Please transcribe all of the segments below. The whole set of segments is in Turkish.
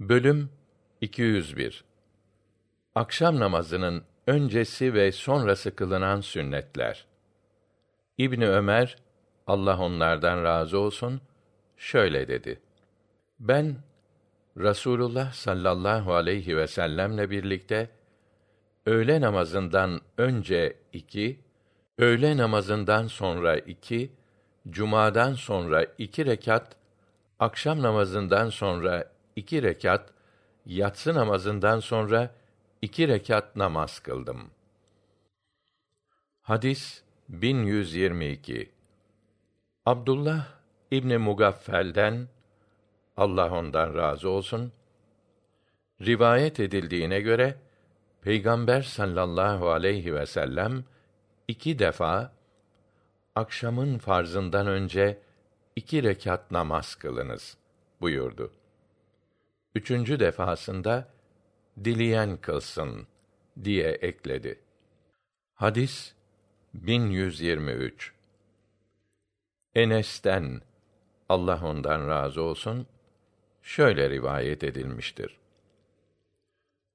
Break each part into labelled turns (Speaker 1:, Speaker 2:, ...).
Speaker 1: Bölüm 201 Akşam namazının öncesi ve sonrası kılınan sünnetler. İbni Ömer Allah onlardan razı olsun şöyle dedi. Ben Rasulullah sallallahu aleyhi ve sellemle birlikte öğle namazından önce iki, öğle namazından sonra iki, cumadan sonra iki rekat, akşam namazından sonra iki rekat, yatsı namazından sonra iki rekat namaz kıldım. Hadis 1122 Abdullah İbni Mugaffel'den Allah ondan razı olsun rivayet edildiğine göre Peygamber sallallahu aleyhi ve sellem iki defa akşamın farzından önce iki rekat namaz kılınız buyurdu. Üçüncü defasında dileyen kılsın diye ekledi. Hadis 1123 Enes'ten Allah ondan razı olsun şöyle rivayet edilmiştir.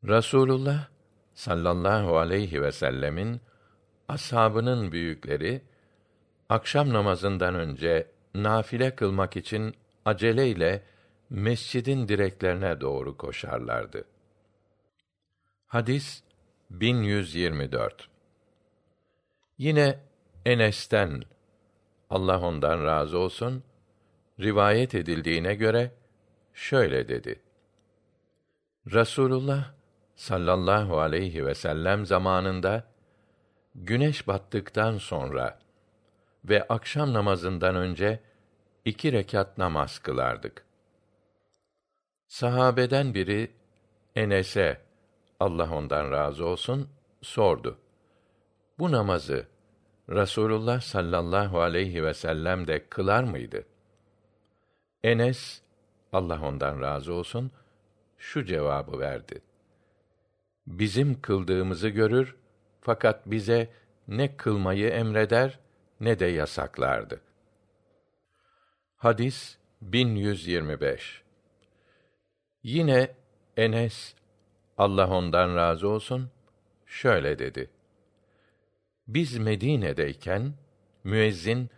Speaker 1: Rasulullah sallallahu aleyhi ve sellemin ashabının büyükleri akşam namazından önce nafile kılmak için aceleyle mescidin direklerine doğru koşarlardı. Hadis 1124 Yine Enes'ten Allah ondan razı olsun rivayet edildiğine göre şöyle dedi. Rasulullah sallallahu aleyhi ve sellem zamanında güneş battıktan sonra ve akşam namazından önce iki rekat namaz kılardık. Sahabeden biri Enes'e Allah ondan razı olsun sordu. Bu namazı Rasulullah sallallahu aleyhi ve sellem de kılar mıydı? Enes Allah ondan razı olsun şu cevabı verdi. Bizim kıldığımızı görür fakat bize ne kılmayı emreder ne de yasaklardı. Hadis 1125 Yine Enes Allah ondan razı olsun şöyle dedi. Biz Medine'deyken müezzin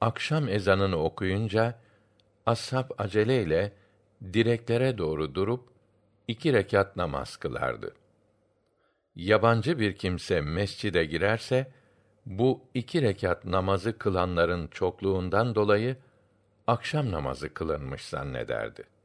Speaker 1: akşam ezanını okuyunca ashab aceleyle direklere doğru durup iki rekat namaz kılardı. Yabancı bir kimse mescide girerse bu iki rekat namazı kılanların çokluğundan dolayı akşam namazı kılınmış zannederdi.